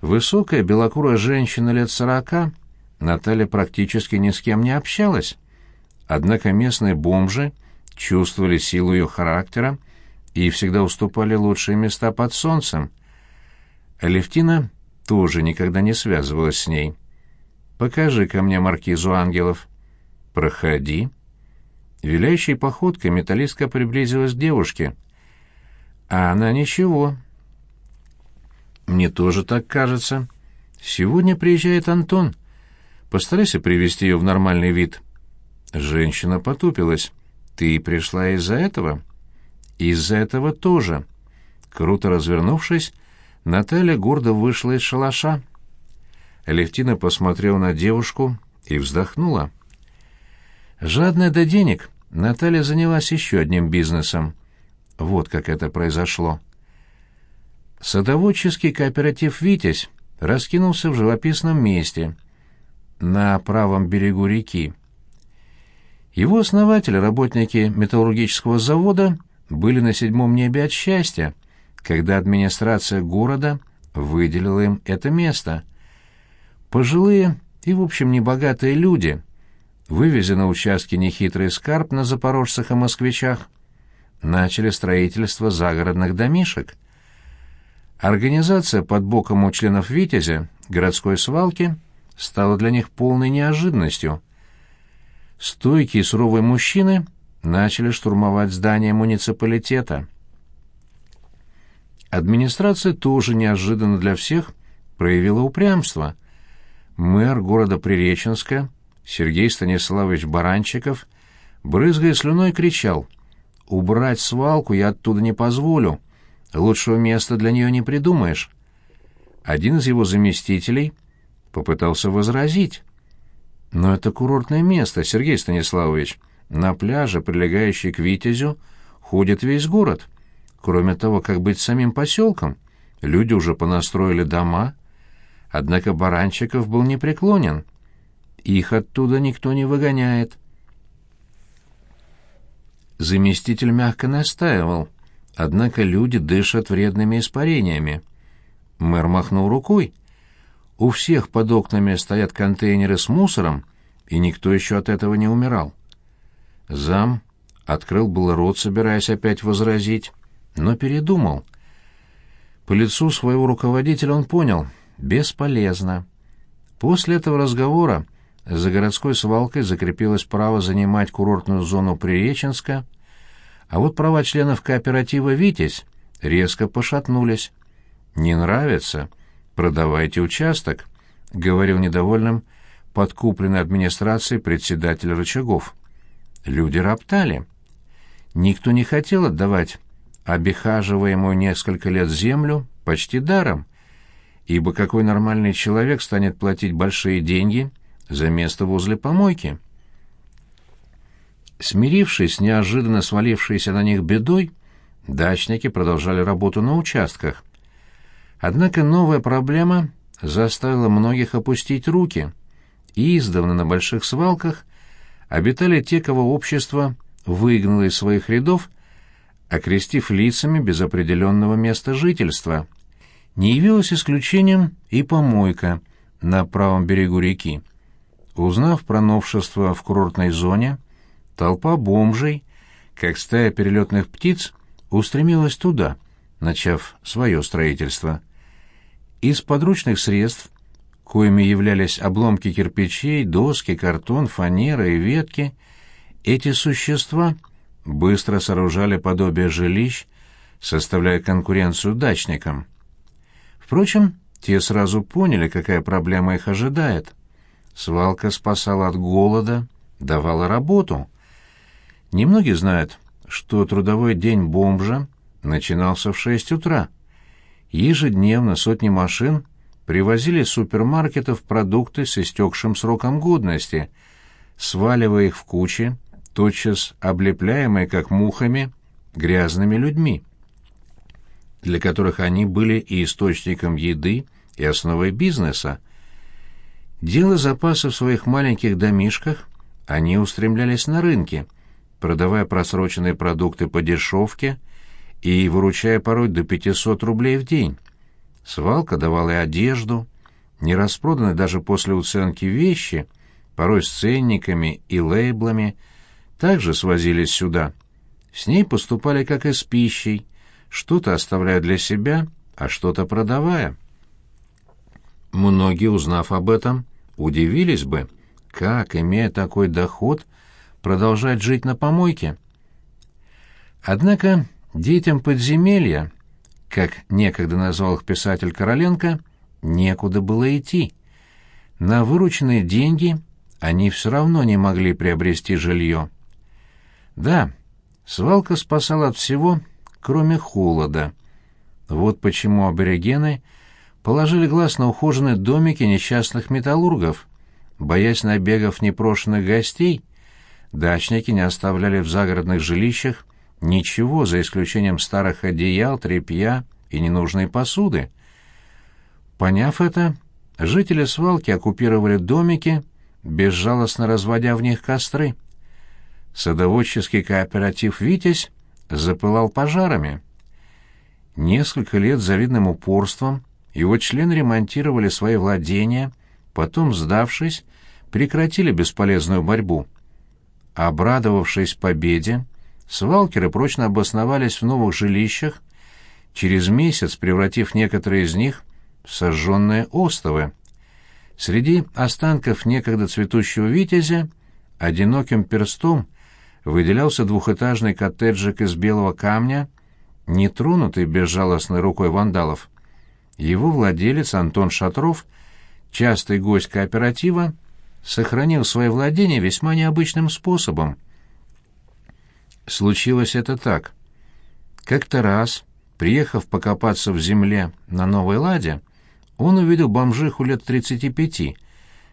Высокая белокурая женщина лет сорока, Наталья практически ни с кем не общалась. Однако местные бомжи чувствовали силу ее характера и всегда уступали лучшие места под солнцем. Алевтина тоже никогда не связывалась с ней. «Покажи ко мне маркизу ангелов». «Проходи». Виляющей походкой металлистка приблизилась к девушке. «А она ничего». «Мне тоже так кажется. Сегодня приезжает Антон. Постарайся привести ее в нормальный вид». Женщина потупилась. «Ты пришла из-за этого?» «Из-за этого тоже». Круто развернувшись, Наталья гордо вышла из шалаша. Левтина посмотрела на девушку и вздохнула. Жадная до денег, Наталья занялась еще одним бизнесом. Вот как это произошло. Садоводческий кооператив «Витязь» раскинулся в живописном месте, на правом берегу реки. Его основатели, работники металлургического завода, были на седьмом небе от счастья, когда администрация города выделила им это место. Пожилые и, в общем, небогатые люди, вывезя на участке нехитрый скарб на запорожцах и москвичах, начали строительство загородных домишек. Организация под боком у членов «Витязя» городской свалки стала для них полной неожиданностью. Стойкие суровые мужчины начали штурмовать здание муниципалитета. Администрация тоже неожиданно для всех проявила упрямство. Мэр города Приреченска Сергей Станиславович Баранчиков, брызгая слюной, кричал «Убрать свалку я оттуда не позволю, лучшего места для нее не придумаешь». Один из его заместителей попытался возразить. «Но это курортное место, Сергей Станиславович. На пляже, прилегающей к Витязю, ходит весь город. Кроме того, как быть самим поселком? Люди уже понастроили дома». Однако Баранчиков был непреклонен. Их оттуда никто не выгоняет. Заместитель мягко настаивал, однако люди дышат вредными испарениями. Мэр махнул рукой. У всех под окнами стоят контейнеры с мусором, и никто еще от этого не умирал. Зам открыл был рот, собираясь опять возразить, но передумал. По лицу своего руководителя он понял — бесполезно. После этого разговора за городской свалкой закрепилось право занимать курортную зону Приреченска, а вот права членов кооператива «Витязь» резко пошатнулись. «Не нравится? Продавайте участок», — говорил недовольным подкупленный администрацией председатель Рычагов. Люди роптали. Никто не хотел отдавать обихаживаемую несколько лет землю почти даром, ибо какой нормальный человек станет платить большие деньги за место возле помойки. Смирившись с неожиданно свалившейся на них бедой, дачники продолжали работу на участках. Однако новая проблема заставила многих опустить руки, и издавна на больших свалках обитали те, кого общество выгнало из своих рядов, окрестив лицами без определенного места жительства. Не явилось исключением и помойка на правом берегу реки. Узнав про новшество в курортной зоне, толпа бомжей, как стая перелетных птиц, устремилась туда, начав свое строительство. Из подручных средств, коими являлись обломки кирпичей, доски, картон, фанера и ветки, эти существа быстро сооружали подобие жилищ, составляя конкуренцию дачникам. Впрочем, те сразу поняли, какая проблема их ожидает. Свалка спасала от голода, давала работу. Немногие знают, что трудовой день бомжа начинался в шесть утра. Ежедневно сотни машин привозили из супермаркетов продукты с истекшим сроком годности, сваливая их в кучи, тотчас облепляемые, как мухами, грязными людьми, для которых они были и источником еды, и основой бизнеса. Делая запасы в своих маленьких домишках, они устремлялись на рынки, продавая просроченные продукты по дешевке и выручая порой до 500 рублей в день. Свалка давала и одежду, не распроданные даже после уценки вещи, порой с ценниками и лейблами, также свозились сюда. С ней поступали как и с пищей, что-то оставляя для себя, а что-то продавая. Многие, узнав об этом, удивились бы, как, имея такой доход, продолжать жить на помойке. Однако детям подземелья, как некогда назвал их писатель Короленко, некуда было идти. На вырученные деньги они все равно не могли приобрести жилье. Да, свалка спасала от всего, кроме холода. Вот почему аборигены положили глаз на ухоженные домики несчастных металлургов. Боясь набегов непрошенных гостей, дачники не оставляли в загородных жилищах ничего, за исключением старых одеял, тряпья и ненужной посуды. Поняв это, жители свалки оккупировали домики, безжалостно разводя в них костры. Садоводческий кооператив «Витязь» запылал пожарами. Несколько лет завидным упорством его члены ремонтировали свои владения, потом, сдавшись, прекратили бесполезную борьбу. Обрадовавшись победе, свалкеры прочно обосновались в новых жилищах, через месяц превратив некоторые из них в сожженные остовы. Среди останков некогда цветущего витязя одиноким перстом выделялся двухэтажный коттеджик из белого камня, нетронутый безжалостной рукой вандалов. Его владелец Антон Шатров, частый гость кооператива, сохранил свои владения весьма необычным способом. Случилось это так. Как-то раз, приехав покопаться в земле на Новой Ладе, он увидел бомжиху лет 35,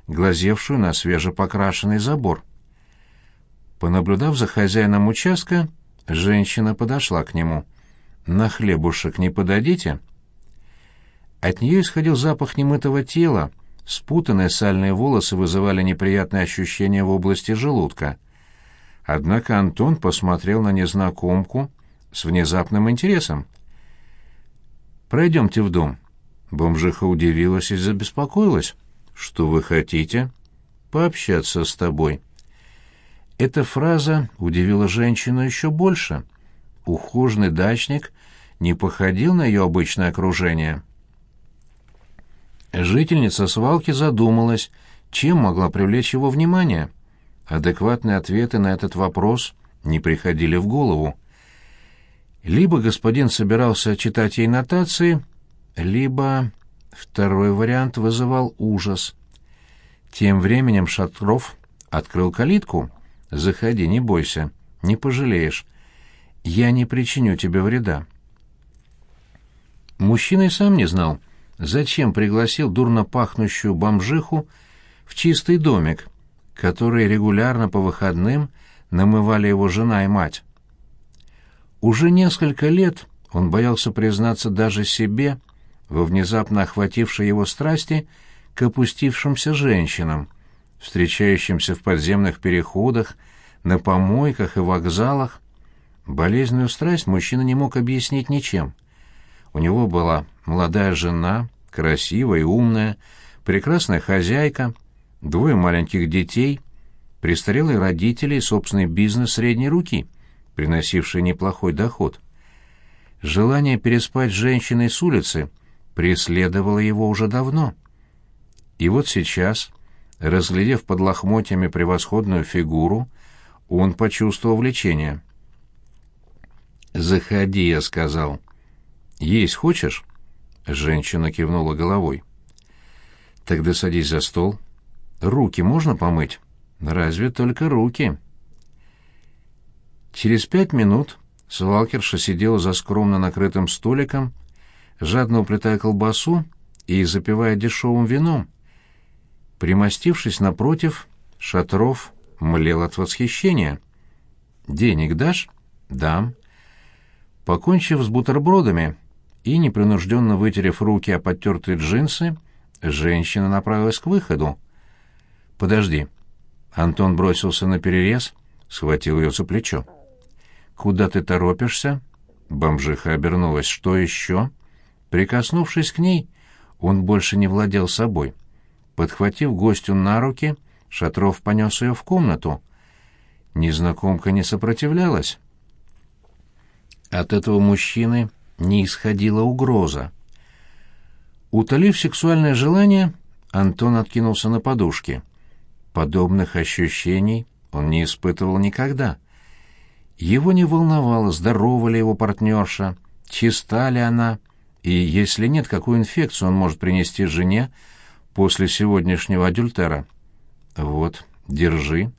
глазевшую на свежепокрашенный забор. Понаблюдав за хозяином участка, женщина подошла к нему. «На хлебушек не подадите?» От нее исходил запах немытого тела, спутанные сальные волосы вызывали неприятные ощущения в области желудка. Однако Антон посмотрел на незнакомку с внезапным интересом. «Пройдемте в дом». Бомжиха удивилась и забеспокоилась. «Что вы хотите?» «Пообщаться с тобой». Эта фраза удивила женщину еще больше. Ухоженный дачник не походил на ее обычное окружение. Жительница свалки задумалась, чем могла привлечь его внимание. Адекватные ответы на этот вопрос не приходили в голову. Либо господин собирался читать ей нотации, либо второй вариант вызывал ужас. Тем временем Шатров открыл калитку. «Заходи, не бойся, не пожалеешь. Я не причиню тебе вреда». Мужчина и сам не знал, зачем пригласил дурно пахнущую бомжиху в чистый домик, который регулярно по выходным намывали его жена и мать. Уже несколько лет он боялся признаться даже себе во внезапно охватившей его страсти к опустившимся женщинам, встречающимся в подземных переходах, на помойках и вокзалах. Болезненную страсть мужчина не мог объяснить ничем. У него была молодая жена, красивая и умная, прекрасная хозяйка, двое маленьких детей, престарелые родители и собственный бизнес средней руки, приносивший неплохой доход. Желание переспать с женщиной с улицы преследовало его уже давно. И вот сейчас, разглядев под лохмотьями превосходную фигуру, он почувствовал влечение. «Заходи», — я сказал. «Есть хочешь?» Женщина кивнула головой. «Тогда садись за стол. Руки можно помыть?» «Разве только руки?» Через пять минут свалкерша сидела за скромно накрытым столиком, жадно уплетая колбасу и запивая дешевым вином. Примостившись напротив, Шатров млел от восхищения. «Денег дашь?» «Дам». Покончив с бутербродами и, непринужденно вытерев руки о подтертые джинсы, женщина направилась к выходу. «Подожди». Антон бросился на перерез, схватил ее за плечо. «Куда ты торопишься?» Бомжиха обернулась. «Что еще?» Прикоснувшись к ней, он больше не владел собой. Подхватив гостю на руки, Шатров понес ее в комнату. Незнакомка не сопротивлялась. От этого мужчины не исходила угроза. Утолив сексуальное желание, Антон откинулся на подушке. Подобных ощущений он не испытывал никогда. Его не волновало, здорова ли его партнерша, чиста ли она, и если нет, какую инфекцию он может принести жене после сегодняшнего адюльтера. Вот, держи.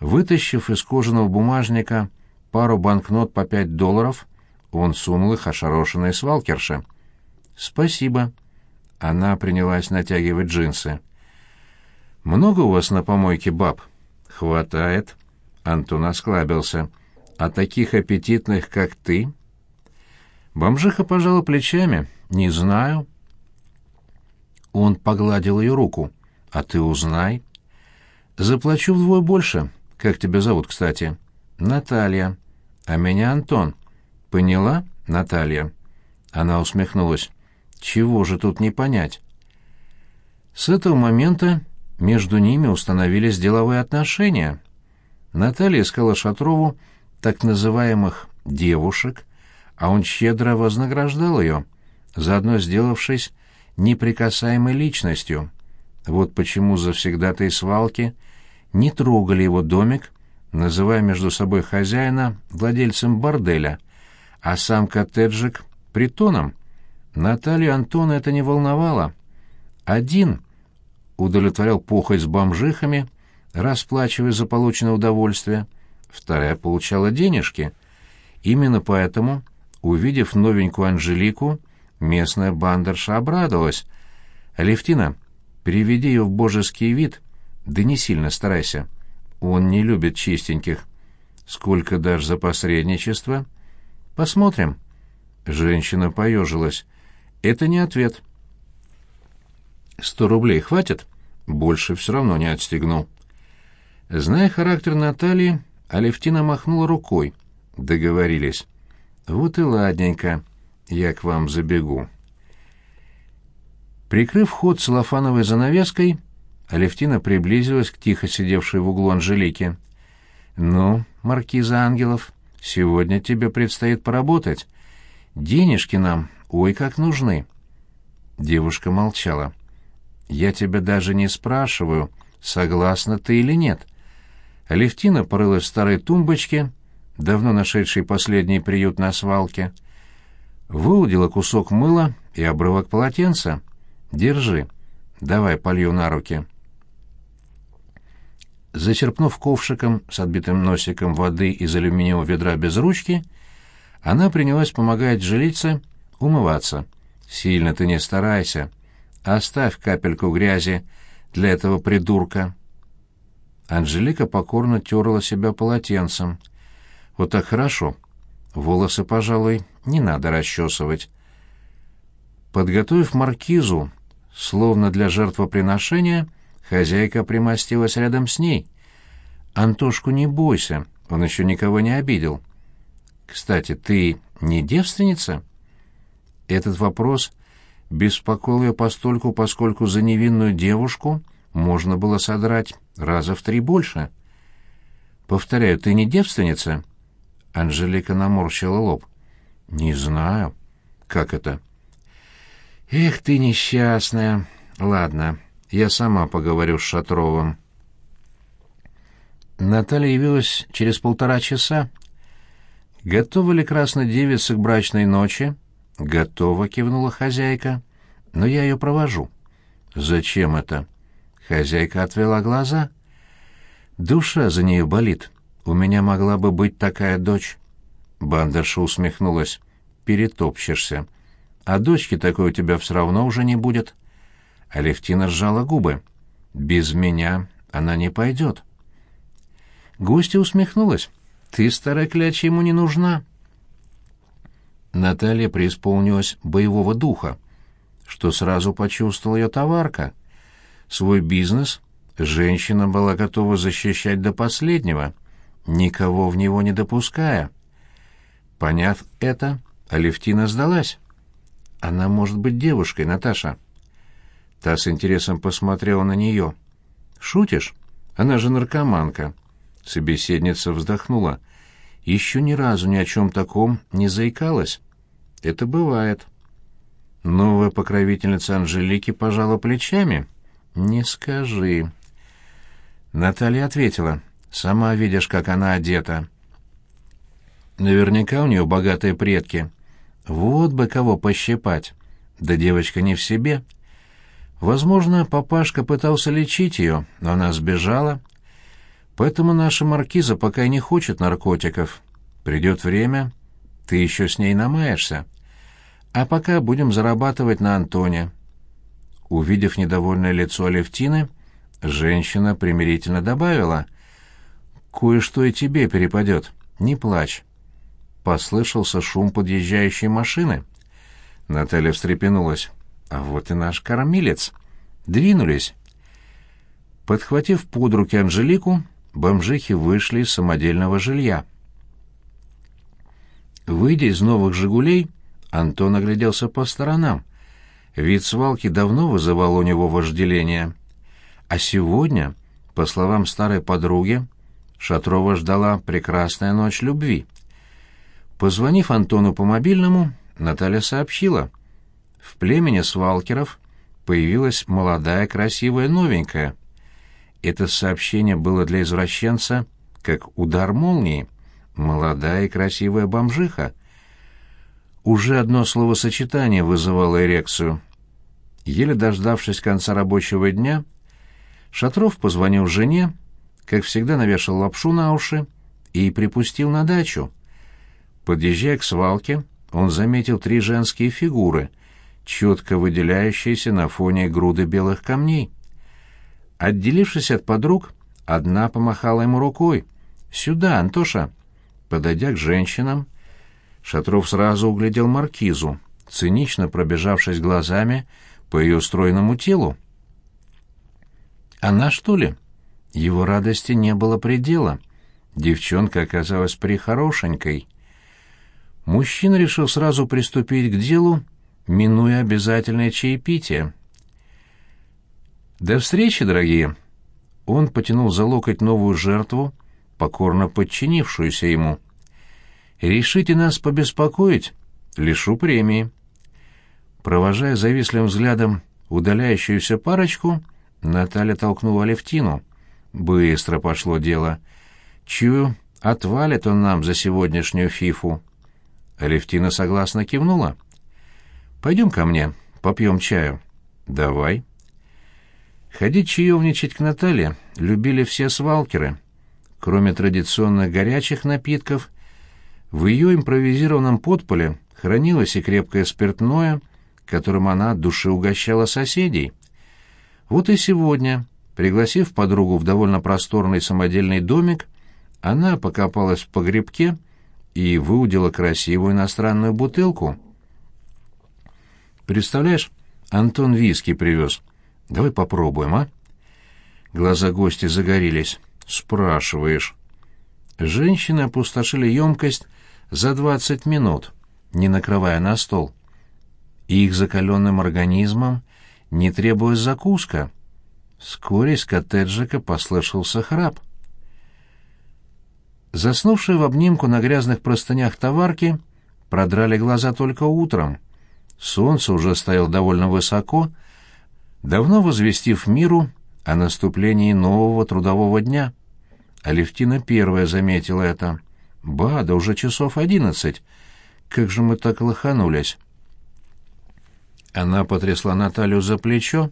Вытащив из кожаного бумажника пару банкнот по пять долларов, он сунул их ошарашенной свалкерше. «Спасибо». Она принялась натягивать джинсы. «Много у вас на помойке баб?» «Хватает». Антон осклабился. «А таких аппетитных, как ты?» Бомжиха пожала плечами. «Не знаю». Он погладил ее руку. «А ты узнай». «Заплачу вдвое больше. Как тебя зовут, кстати?» «Наталья». «А меня Антон». «Поняла, Наталья?» Она усмехнулась. «Чего же тут не понять?» С этого момента между ними установились деловые отношения. Наталья искала Шатрову так называемых «девушек», а он щедро вознаграждал ее, заодно сделавшись неприкасаемой личностью. Вот почему завсегдатые свалки не трогали его домик, называя между собой хозяина владельцем борделя — а сам коттеджик — притоном. Наталью Антона это не волновало. Один удовлетворял похоть с бомжихами, расплачивая за полученное удовольствие, вторая получала денежки. Именно поэтому, увидев новенькую Анжелику, местная бандерша обрадовалась. «Алевтина, приведи ее в божеский вид, да не сильно старайся. Он не любит чистеньких. Сколько дашь за посредничество?» Посмотрим. Женщина поежилась. Это не ответ. Сто рублей хватит? Больше все равно не отстегнул. Зная характер Натальи, Алевтина махнула рукой. Договорились. Вот и ладненько. Я к вам забегу. Прикрыв ход целлофановой занавеской, Алевтина приблизилась к тихо сидевшей в углу Анжелике. «Ну, маркиза Ангелов, Сегодня тебе предстоит поработать. Денежки нам, ой, как нужны. Девушка молчала. Я тебя даже не спрашиваю, согласна ты или нет. Алевтина порылась в старой тумбочке, давно нашедшей последний приют на свалке, выудила кусок мыла и обрывок полотенца. Держи. Давай полью на руки. Зачерпнув ковшиком с отбитым носиком воды из алюминиевого ведра без ручки, она принялась помогать жилице умываться. «Сильно ты не старайся. Оставь капельку грязи для этого придурка». Анжелика покорно терла себя полотенцем. «Вот так хорошо. Волосы, пожалуй, не надо расчесывать». Подготовив маркизу, словно для жертвоприношения, — Хозяйка примостилась рядом с ней. «Антошку не бойся, он еще никого не обидел». «Кстати, ты не девственница?» Этот вопрос беспокоил ее постольку, поскольку за невинную девушку можно было содрать раза в три больше. «Повторяю, ты не девственница?» Анжелика наморщила лоб. «Не знаю. Как это?» «Эх ты несчастная. Ладно, я сама поговорю с Шатровым. Наталья явилась через полтора часа. «Готова ли красная девица к брачной ночи?» «Готова», — кивнула хозяйка. «Но я ее провожу». «Зачем это?» Хозяйка отвела глаза. «Душа за нее болит. У меня могла бы быть такая дочь». Бандерша усмехнулась. «Перетопчешься. А дочки такой у тебя все равно уже не будет». Алевтина сжала губы. «Без меня она не пойдет». Гостья усмехнулась. «Ты, старая кляча, ему не нужна». Наталья преисполнилась боевого духа, что сразу почувствовала ее товарка. Свой бизнес женщина была готова защищать до последнего, никого в него не допуская. Поняв это, Алевтина сдалась. Она может быть девушкой, Наташа». Та с интересом посмотрела на нее. «Шутишь? Она же наркоманка». Собеседница вздохнула. «Еще ни разу ни о чем таком не заикалась. Это бывает». Новая покровительница Анжелики пожала плечами. «Не скажи». Наталья ответила. «Сама видишь, как она одета». Наверняка у нее богатые предки. Вот бы кого пощипать. Да девочка не в себе. Возможно, папашка пытался лечить ее, но она сбежала. Поэтому наша маркиза пока и не хочет наркотиков. Придет время, ты еще с ней намаешься. А пока будем зарабатывать на Антоне». Увидев недовольное лицо Алевтины, женщина примирительно добавила. «Кое-что и тебе перепадет. Не плачь». Послышался шум подъезжающей машины. Наталья встрепенулась. «А вот и наш кормилец». Двинулись. Подхватив под руки Анжелику, бомжихи вышли из самодельного жилья. Выйдя из новых «Жигулей», Антон огляделся по сторонам. Вид свалки давно вызывал у него вожделение. А сегодня, по словам старой подруги, Шатрова ждала прекрасная ночь любви. Позвонив Антону по мобильному, Наталья сообщила. В племени свалкеров появилась молодая красивая новенькая. Это сообщение было для извращенца как удар молнии. Молодая и красивая бомжиха. Уже одно словосочетание вызывало эрекцию. Еле дождавшись конца рабочего дня, Шатров позвонил жене, как всегда навешал лапшу на уши и припустил на дачу. Подъезжая к свалке, он заметил три женские фигуры, четко выделяющиеся на фоне груды белых камней. Отделившись от подруг, одна помахала ему рукой. «Сюда, Антоша!» Подойдя к женщинам, Шатров сразу углядел маркизу, цинично пробежавшись глазами по ее стройному телу. «Она, что ли?» Его радости не было предела. Девчонка оказалась прихорошенькой. Мужчина решил сразу приступить к делу, минуя обязательное чаепитие. «До встречи, дорогие!» Он потянул за локоть новую жертву, покорно подчинившуюся ему. Решите нас побеспокоить? Лишу премии. Провожая завистливым взглядом удаляющуюся парочку, Наталья толкнула Левтину. Быстро пошло дело. Чую, отвалит он нам за сегодняшнюю фифу. Левтина согласно кивнула. «Пойдем ко мне, попьем чаю». «Давай». Ходить чаевничать к Наталье любили все свалкеры. Кроме традиционных горячих напитков — в ее импровизированном подполе хранилось и крепкое спиртное, которым она от души угощала соседей. Вот и сегодня, пригласив подругу в довольно просторный самодельный домик, она покопалась в погребке и выудила красивую иностранную бутылку. «Представляешь, Антон виски привез. Давай попробуем, а?» Глаза гостя загорелись. «Спрашиваешь». Женщины опустошили емкость за двадцать минут, не накрывая на стол. Их закаленным организмом не требует закуска. Вскоре из коттеджика послышался храп. Заснувшие в обнимку на грязных простынях товарки продрали глаза только утром. Солнце уже стояло довольно высоко, давно возвестив миру о наступлении нового трудового дня. Алевтина первая заметила это — Ба, да уже часов одиннадцать. Как же мы так лоханулись. Она потрясла Наталью за плечо,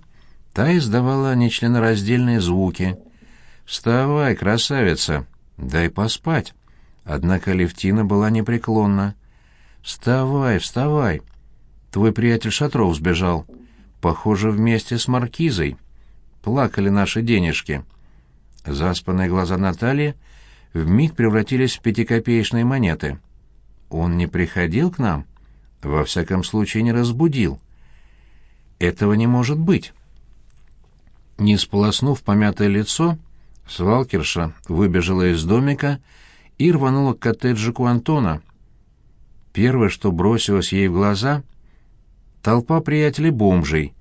та издавала нечленораздельные звуки. «Вставай, красавица, дай поспать». Однако Левтина была непреклонна. «Вставай, вставай. Твой приятель Шатров сбежал. Похоже, вместе с Маркизой. Плакали наши денежки». Заспанные глаза Натальи вмиг превратились в пятикопеечные монеты. Он не приходил к нам? Во всяком случае, не разбудил. Этого не может быть. Не сполоснув помятое лицо, свалкерша выбежала из домика и рванула к коттеджику Антона. Первое, что бросилось ей в глаза толпа приятелей-бомжей,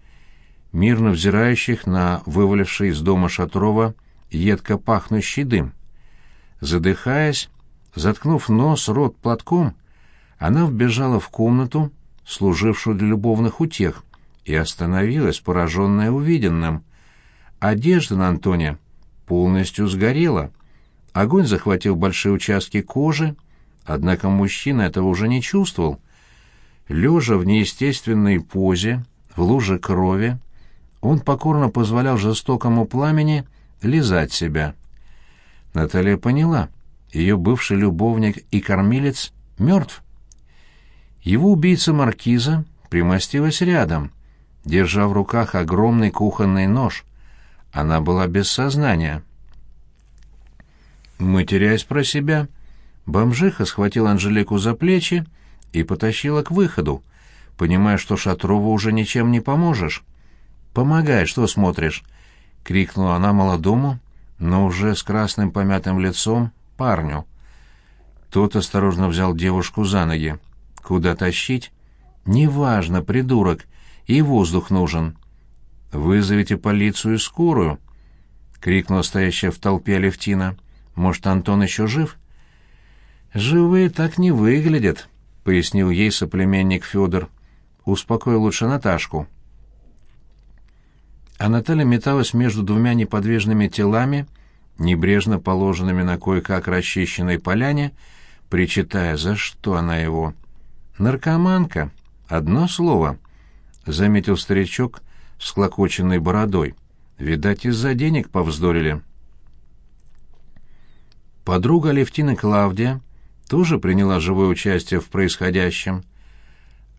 мирно взирающих на вываливший из дома Шатрова едко пахнущий дым. Задыхаясь, заткнув нос, рот платком, она вбежала в комнату, служившую для любовных утех, и остановилась, пораженная увиденным. Одежда на Антоне полностью сгорела. Огонь захватил большие участки кожи, однако мужчина этого уже не чувствовал. Лежа в неестественной позе, в луже крови, он покорно позволял жестокому пламени лизать себя. Наталья поняла, ее бывший любовник и кормилец мертв. Его убийца Маркиза примостилась рядом, держа в руках огромный кухонный нож. Она была без сознания. Матерясь про себя, бомжиха схватила Анжелику за плечи и потащила к выходу, понимая, что Шатрову уже ничем не поможешь. «Помогай, что смотришь?» — крикнула она молодому, но уже с красным помятым лицом, парню. Тот осторожно взял девушку за ноги. «Куда тащить?» «Неважно, придурок, и воздух нужен». «Вызовите полицию и скорую!» — крикнула стоящая в толпе Алевтина. «Может, Антон еще жив?» «Живые так не выглядят», — пояснил ей соплеменник Федор. «Успокой лучше Наташку» а Наталья металась между двумя неподвижными телами, небрежно положенными на кое-как расчищенной поляне, причитая, за что она его. «Наркоманка! Одно слово!» — заметил старичок с клокоченной бородой. «Видать, из-за денег повздорили». Подруга Левтины Клавдия тоже приняла живое участие в происходящем.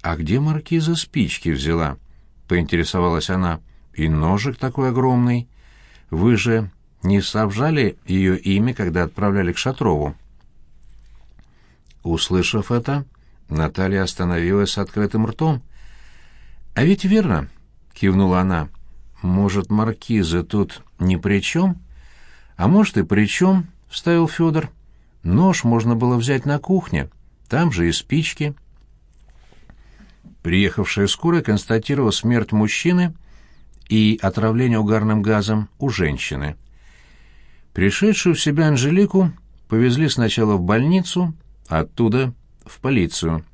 «А где маркиза спички взяла?» — поинтересовалась она. И ножик такой огромный. Вы же не совжали ее имя, когда отправляли к Шатрову?» Услышав это, Наталья остановилась с открытым ртом. «А ведь верно», — кивнула она. «Может, маркизы тут ни при чем?» «А может, и при чем», — вставил Федор. «Нож можно было взять на кухне, там же и спички». Приехавшая скорая констатировала смерть мужчины — и отравление угарным газом у женщины. Пришедшую в себя Анжелику повезли сначала в больницу, оттуда в полицию.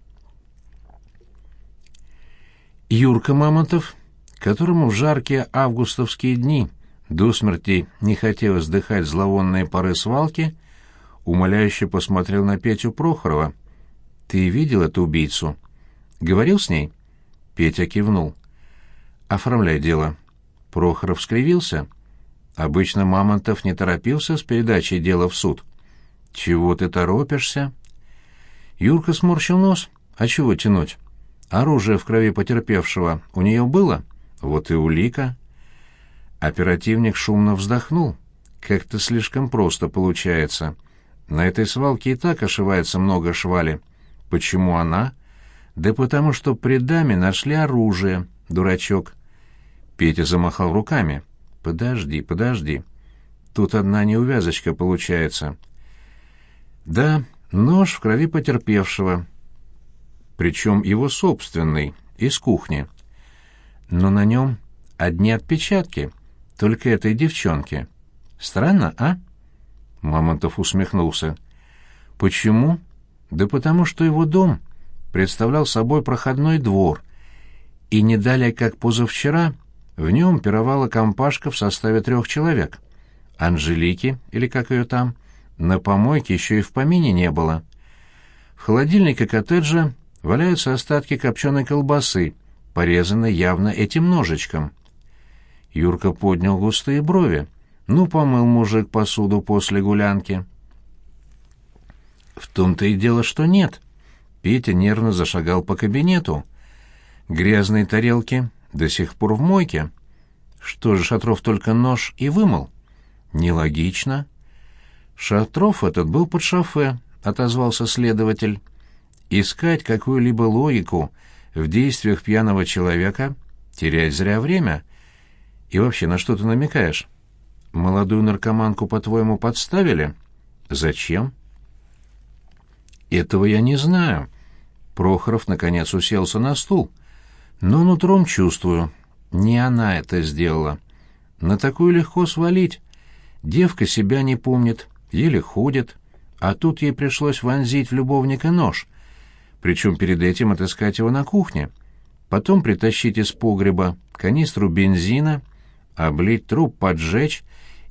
Юрка Мамонтов, которому в жаркие августовские дни до смерти не хотелось вдыхать зловонные пары свалки, умоляюще посмотрел на Петю Прохорова. «Ты видел эту убийцу?» «Говорил с ней?» Петя кивнул. «Оформляй дело». Прохоров скривился. Обычно Мамонтов не торопился с передачей дела в суд. «Чего ты торопишься?» Юрка сморщил нос. «А чего тянуть? Оружие в крови потерпевшего у нее было? Вот и улика». Оперативник шумно вздохнул. «Как-то слишком просто получается. На этой свалке и так ошивается много швали. Почему она?» «Да потому что при даме нашли оружие, дурачок». Петя замахал руками. «Подожди, подожди. Тут одна неувязочка получается». «Да, нож в крови потерпевшего. Причем его собственный, из кухни. Но на нем одни отпечатки, только этой девчонки. Странно, а?» Мамонтов усмехнулся. «Почему?» «Да потому что его дом представлял собой проходной двор, и не далее, как позавчера, в нем пировала компашка в составе трех человек. Анжелики, или как ее там, на помойке еще и в помине не было. В холодильнике коттеджа валяются остатки копченой колбасы, порезанной явно этим ножичком. Юрка поднял густые брови. Ну, помыл мужик посуду после гулянки. В том-то и дело, что нет. Петя нервно зашагал по кабинету. Грязные тарелки до сих пор в мойке. Что же, Шатров только нож и вымыл? Нелогично. Шатров этот был под шофе, отозвался следователь. Искать какую-либо логику в действиях пьяного человека — терять зря время. И вообще, на что ты намекаешь? Молодую наркоманку, по-твоему, подставили? Зачем? Этого я не знаю. Прохоров, наконец, уселся на стул — Но нутром чувствую, не она это сделала. На такую легко свалить. Девка себя не помнит, еле ходит, а тут ей пришлось вонзить в любовника нож, причем перед этим отыскать его на кухне, потом притащить из погреба канистру бензина, облить труп, поджечь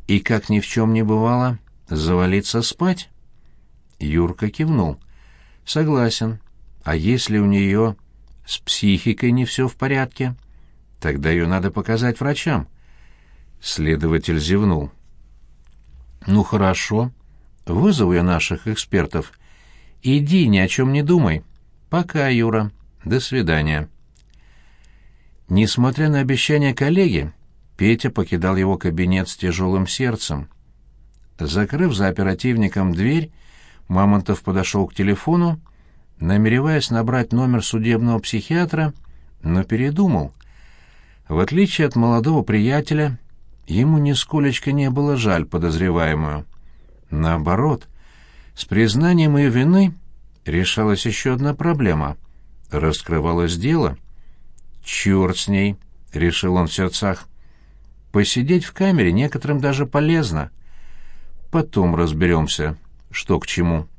и, как ни в чем не бывало, завалиться спать. Юрка кивнул. «Согласен. А если у нее с психикой не все в порядке? Тогда ее надо показать врачам». Следователь зевнул. «Ну хорошо. Вызову я наших экспертов. Иди, ни о чем не думай. Пока, Юра. До свидания». Несмотря на обещание коллеги, Петя покидал его кабинет с тяжелым сердцем. Закрыв за оперативником дверь, Мамонтов подошел к телефону, намереваясь набрать номер судебного психиатра, но передумал. В отличие от молодого приятеля, ему нисколечко не было жаль подозреваемую. Наоборот, с признанием ее вины решалась еще одна проблема. Раскрывалось дело. «Черт с ней!» — решил он в сердцах. «Посидеть в камере некоторым даже полезно. Потом разберемся, что к чему».